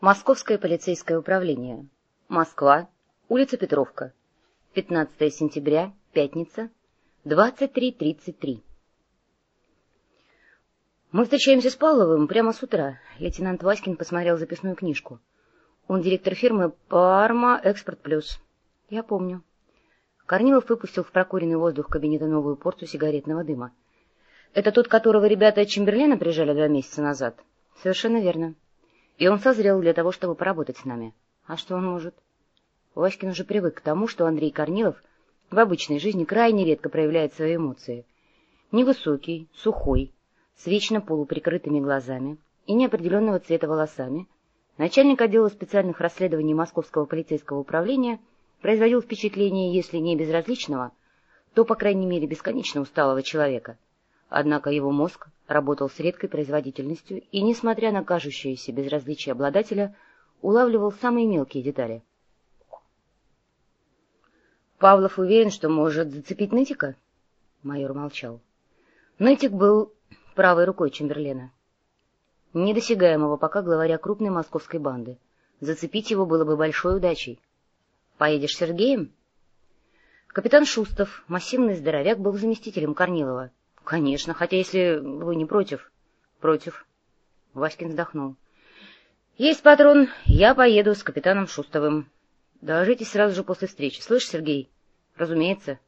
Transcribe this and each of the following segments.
Московское полицейское управление. Москва. Улица Петровка. 15 сентября. Пятница. 23.33. Мы встречаемся с Павловым прямо с утра. Лейтенант Васькин посмотрел записную книжку. Он директор фирмы «Парма Экспорт Плюс». Я помню. Корнилов выпустил в прокуренный воздух кабинета новую порцию сигаретного дыма. Это тот, которого ребята от Чемберлена прижали два месяца назад? Совершенно верно. И он созрел для того, чтобы поработать с нами. А что он может? Васькин уже привык к тому, что Андрей Корнилов в обычной жизни крайне редко проявляет свои эмоции. Невысокий, сухой, с вечно полуприкрытыми глазами и неопределенного цвета волосами, начальник отдела специальных расследований Московского полицейского управления производил впечатление, если не безразличного, то, по крайней мере, бесконечно усталого человека. Однако его мозг работал с редкой производительностью и, несмотря на кажущееся безразличие обладателя, улавливал самые мелкие детали. «Павлов уверен, что может зацепить нытика?» Майор молчал. Нытик был правой рукой Чемберлена. Недосягаемого пока главаря крупной московской банды. Зацепить его было бы большой удачей. «Поедешь с Сергеем?» Капитан Шустов, массивный здоровяк, был заместителем Корнилова. — Конечно, хотя если вы не против. — Против. Васькин вздохнул. — Есть патрон, я поеду с капитаном Шустовым. Доложитесь сразу же после встречи. Слышь, Сергей? — Разумеется.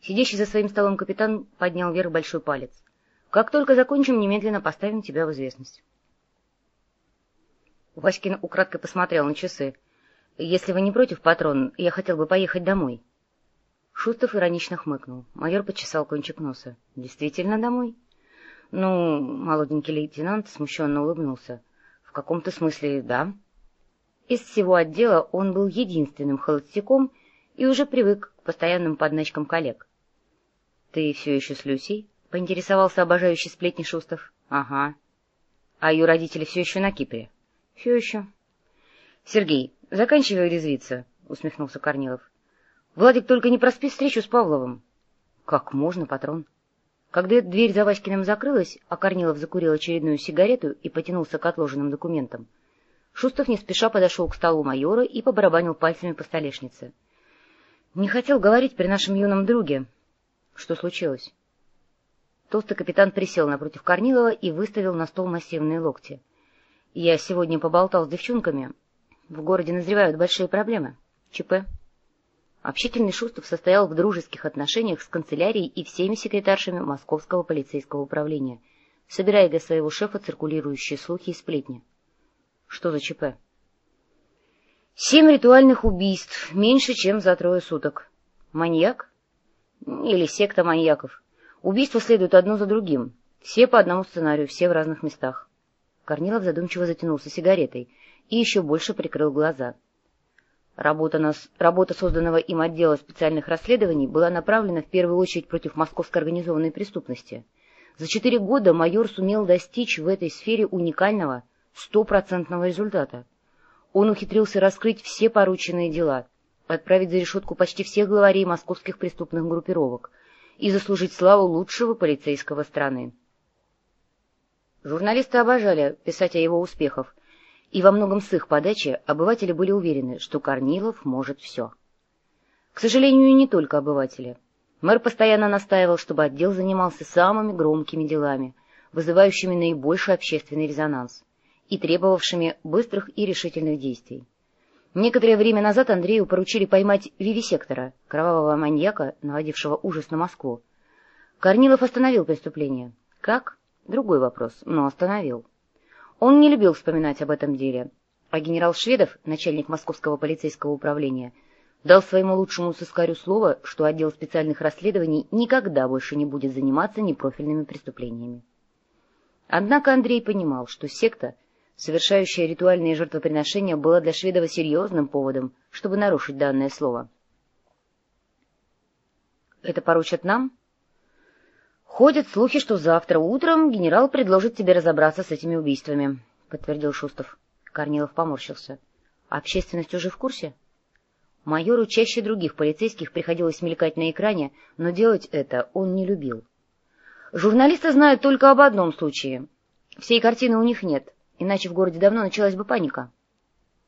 Сидящий за своим столом капитан поднял вверх большой палец. — Как только закончим, немедленно поставим тебя в известность. Васькин украдкой посмотрел на часы. — Если вы не против, патрон, я хотел бы поехать домой. — Шустов иронично хмыкнул. Майор почесал кончик носа. — Действительно домой? Ну, молоденький лейтенант смущенно улыбнулся. — В каком-то смысле, да. Из всего отдела он был единственным холостяком и уже привык к постоянным подначкам коллег. — Ты все еще с Люсей? — поинтересовался обожающий сплетни Шустов. — Ага. — А ее родители все еще на Кипре? — Все еще. — Сергей, заканчивай резвиться, — усмехнулся Корнилов. Владик, только не проспи встречу с Павловым. — Как можно, патрон? Когда дверь за Васькиным закрылась, а Корнилов закурил очередную сигарету и потянулся к отложенным документам, Шустов не спеша подошел к столу майора и побарабанил пальцами по столешнице. — Не хотел говорить при нашем юном друге. — Что случилось? Толстый капитан присел напротив Корнилова и выставил на стол массивные локти. — Я сегодня поболтал с девчонками. В городе назревают большие проблемы. ЧП. Общительный Шустов состоял в дружеских отношениях с канцелярией и всеми секретаршами Московского полицейского управления, собирая для своего шефа циркулирующие слухи и сплетни. Что за ЧП? Семь ритуальных убийств, меньше, чем за трое суток. Маньяк? Или секта маньяков. Убийства следуют одно за другим. Все по одному сценарию, все в разных местах. Корнилов задумчиво затянулся сигаретой и еще больше прикрыл глаза — Работа, нас, работа созданного им отдела специальных расследований была направлена в первую очередь против московской организованной преступности. За четыре года майор сумел достичь в этой сфере уникального, стопроцентного результата. Он ухитрился раскрыть все порученные дела, отправить за решетку почти всех главарей московских преступных группировок и заслужить славу лучшего полицейского страны. Журналисты обожали писать о его успехах, и во многом с их подачи обыватели были уверены, что Корнилов может все. К сожалению, не только обыватели. Мэр постоянно настаивал, чтобы отдел занимался самыми громкими делами, вызывающими наибольший общественный резонанс и требовавшими быстрых и решительных действий. Некоторое время назад Андрею поручили поймать вивисектора, кровавого маньяка, наводившего ужас на Москву. Корнилов остановил преступление. Как? Другой вопрос, но остановил. Он не любил вспоминать об этом деле, а генерал Шведов, начальник московского полицейского управления, дал своему лучшему сыскарю слово, что отдел специальных расследований никогда больше не будет заниматься непрофильными преступлениями. Однако Андрей понимал, что секта, совершающая ритуальные жертвоприношения, была для Шведова серьезным поводом, чтобы нарушить данное слово. «Это поручат нам?» Ходят слухи, что завтра утром генерал предложит тебе разобраться с этими убийствами, — подтвердил Шустов. Корнилов поморщился. — Общественность уже в курсе? Майору чаще других полицейских приходилось мелькать на экране, но делать это он не любил. Журналисты знают только об одном случае. Всей картины у них нет. Иначе в городе давно началась бы паника.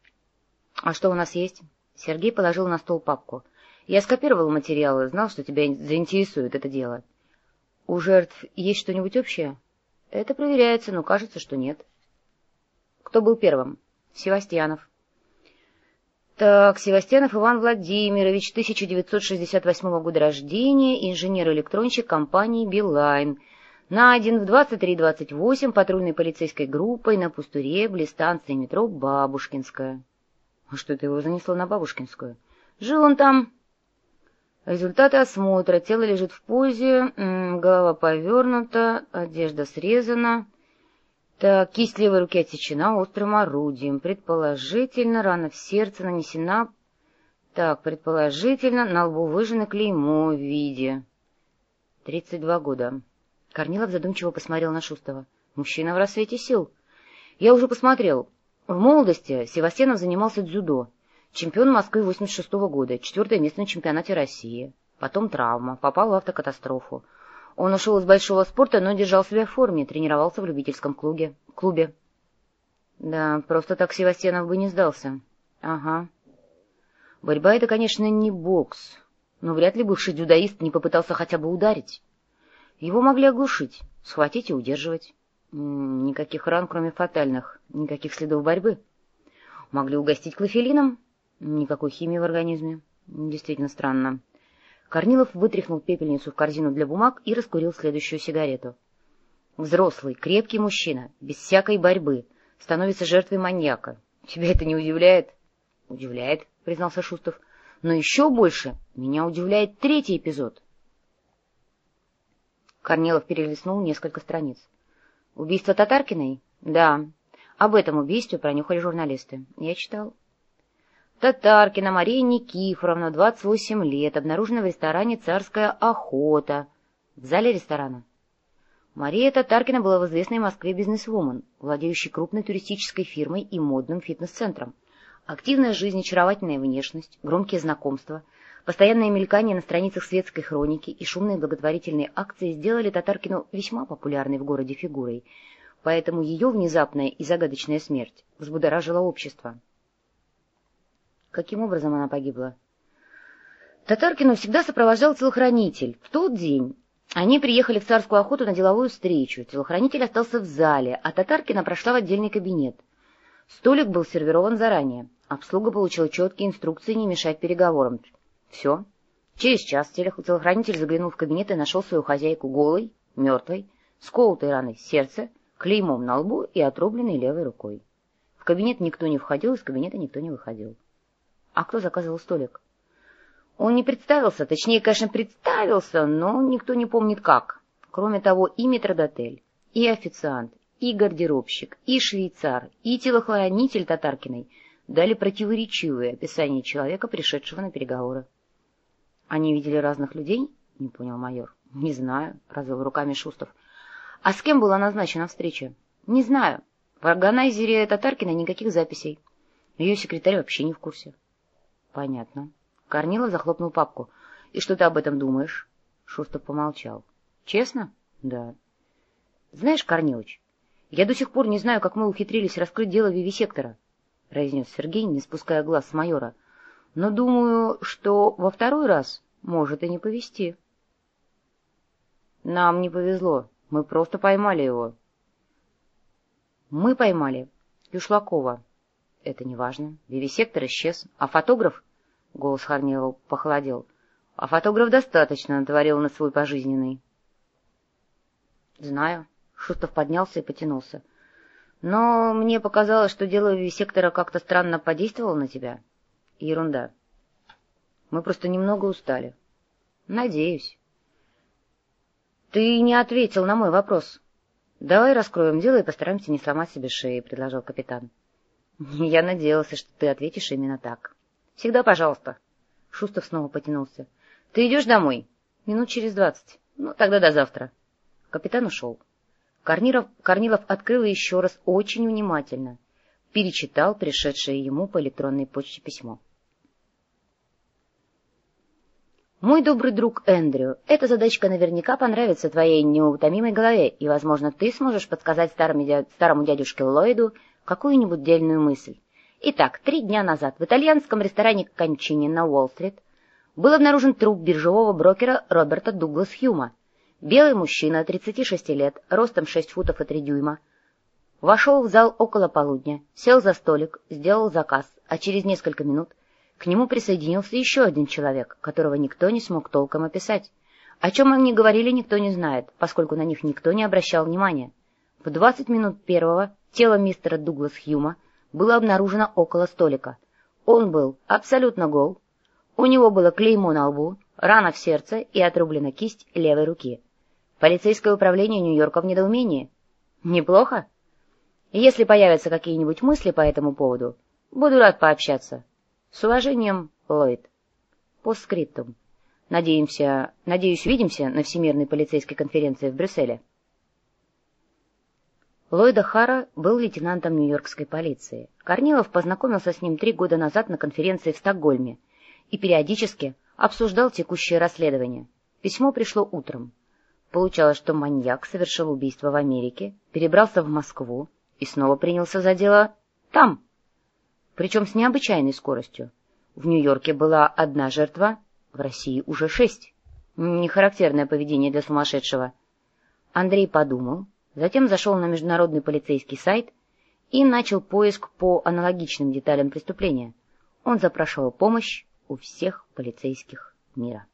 — А что у нас есть? Сергей положил на стол папку. — Я скопировал материалы, знал, что тебя заинтересует это дело. — У жертв есть что-нибудь общее? — Это проверяется, но кажется, что нет. — Кто был первым? — Севастьянов. — Так, Севастьянов Иван Владимирович, 1968 года рождения, инженер-электронщик компании «Билайн». Найден в 23.28 патрульной полицейской группой на пустыре близ станции метро Бабушкинская. А что это его занесло на Бабушкинскую? Жил он там. Результаты осмотра. Тело лежит в позе, голова повернута, одежда срезана. Так, кисть левой руки отсечена острым орудием. Предположительно, рана в сердце нанесена... Так, предположительно, на лбу выжжено клеймо в виде... Тридцать два года. Корнилов задумчиво посмотрел на Шустова. Мужчина в рассвете сил. Я уже посмотрел. В молодости Севастьянов занимался дзюдо. Чемпион Москвы 86 -го года, четвертое место на чемпионате России. Потом травма, попал в автокатастрофу. Он ушел из большого спорта, но держал себя в форме, тренировался в любительском клубе. клубе. Да, просто так Севастьянов бы не сдался. Ага. Борьба — это, конечно, не бокс, но вряд ли бывший дзюдоист не попытался хотя бы ударить. Его могли оглушить, схватить и удерживать. Никаких ран, кроме фатальных, никаких следов борьбы. Могли угостить клофелином? Никакой химии в организме. Действительно странно. Корнилов вытряхнул пепельницу в корзину для бумаг и раскурил следующую сигарету. Взрослый, крепкий мужчина, без всякой борьбы, становится жертвой маньяка. Тебя это не удивляет? — Удивляет, — признался Шустов. — Но еще больше меня удивляет третий эпизод — Корнилов перелистнул несколько страниц. «Убийство Татаркиной?» «Да. Об этом убийстве пронюхали журналисты. Я читал». Татаркина Мария Никифоровна, 28 лет, обнаружена в ресторане «Царская охота». В зале ресторана. Мария Татаркина была в известной Москве бизнесвумен, владеющей крупной туристической фирмой и модным фитнес-центром. Активная жизнь, очаровательная внешность, громкие знакомства — Постоянное мелькание на страницах светской хроники и шумные благотворительные акции сделали Татаркину весьма популярной в городе фигурой, поэтому ее внезапная и загадочная смерть взбудоражила общество. Каким образом она погибла? Татаркину всегда сопровождал телохранитель. В тот день они приехали в царскую охоту на деловую встречу. Телохранитель остался в зале, а Татаркина прошла в отдельный кабинет. Столик был сервирован заранее. Обслуга получила четкие инструкции не мешать переговорам. Все. Через час телохранитель заглянул в кабинет и нашел свою хозяйку голой, мертвой, с колотой раной сердце, клеймом на лбу и отрубленной левой рукой. В кабинет никто не входил, из кабинета никто не выходил. А кто заказывал столик? Он не представился, точнее, конечно, представился, но никто не помнит как. Кроме того, и метродотель, и официант, и гардеробщик, и швейцар, и телохранитель Татаркиной дали противоречивые описания человека, пришедшего на переговоры. Они видели разных людей? — не понял майор. — Не знаю, — развел руками Шустов. — А с кем была назначена встреча? — Не знаю. В органайзере Татаркина никаких записей. Ее секретарь вообще не в курсе. — Понятно. Корнила захлопнул папку. — И что ты об этом думаешь? Шустов помолчал. — Честно? — Да. — Знаешь, Корнилыч, я до сих пор не знаю, как мы ухитрились раскрыть дело Вивисектора, — произнес Сергей, не спуская глаз с майора. — но думаю, что во второй раз может и не повезти. Нам не повезло, мы просто поймали его. Мы поймали Юшлакова. Это не важно. Вивисектор исчез. А фотограф? Голос Харнилова похолодел. А фотограф достаточно натворил на свой пожизненный. Знаю. Шустов поднялся и потянулся. Но мне показалось, что дело Вивисектора как-то странно подействовало на тебя. — Ерунда. Мы просто немного устали. Надеюсь. Ты не ответил на мой вопрос. Давай раскроем дело и постараемся не сломать себе шеи, — предложил капитан. Я надеялся, что ты ответишь именно так. Всегда пожалуйста. Шустов снова потянулся. Ты идешь домой? Минут через двадцать. Ну, тогда до завтра. Капитан ушел. Корнилов, Корнилов открыл еще раз очень внимательно. Перечитал пришедшее ему по электронной почте письмо. Мой добрый друг Эндрю, эта задачка наверняка понравится твоей неутомимой голове, и, возможно, ты сможешь подсказать старому, дя... старому дядюшке Ллойду какую-нибудь дельную мысль. Итак, три дня назад в итальянском ресторане Кончини на Уолл-стрит был обнаружен труп биржевого брокера Роберта Дуглас Хьюма. Белый мужчина, 36 лет, ростом 6 футов и 3 дюйма. Вошел в зал около полудня, сел за столик, сделал заказ, а через несколько минут к нему присоединился еще один человек, которого никто не смог толком описать. О чем они говорили, никто не знает, поскольку на них никто не обращал внимания. В 20 минут первого тело мистера Дуглас Хьюма было обнаружено около столика. Он был абсолютно гол. У него было клеймо на лбу, рана в сердце и отрублена кисть левой руки. Полицейское управление Нью-Йорка в недоумении. Неплохо? Если появятся какие-нибудь мысли по этому поводу, буду рад пообщаться. С уважением, Ллойд. Постскриптум. Надеемся, надеюсь, увидимся на Всемирной полицейской конференции в Брюсселе. Ллойда Хара был лейтенантом Нью-Йоркской полиции. Корнилов познакомился с ним три года назад на конференции в Стокгольме и периодически обсуждал текущее расследование. Письмо пришло утром. Получалось, что маньяк совершил убийство в Америке, перебрался в Москву и снова принялся за дело там причем с необычайной скоростью. В Нью-Йорке была одна жертва, в России уже шесть. Нехарактерное поведение для сумасшедшего. Андрей подумал, затем зашел на международный полицейский сайт и начал поиск по аналогичным деталям преступления. Он запрашивал помощь у всех полицейских мира.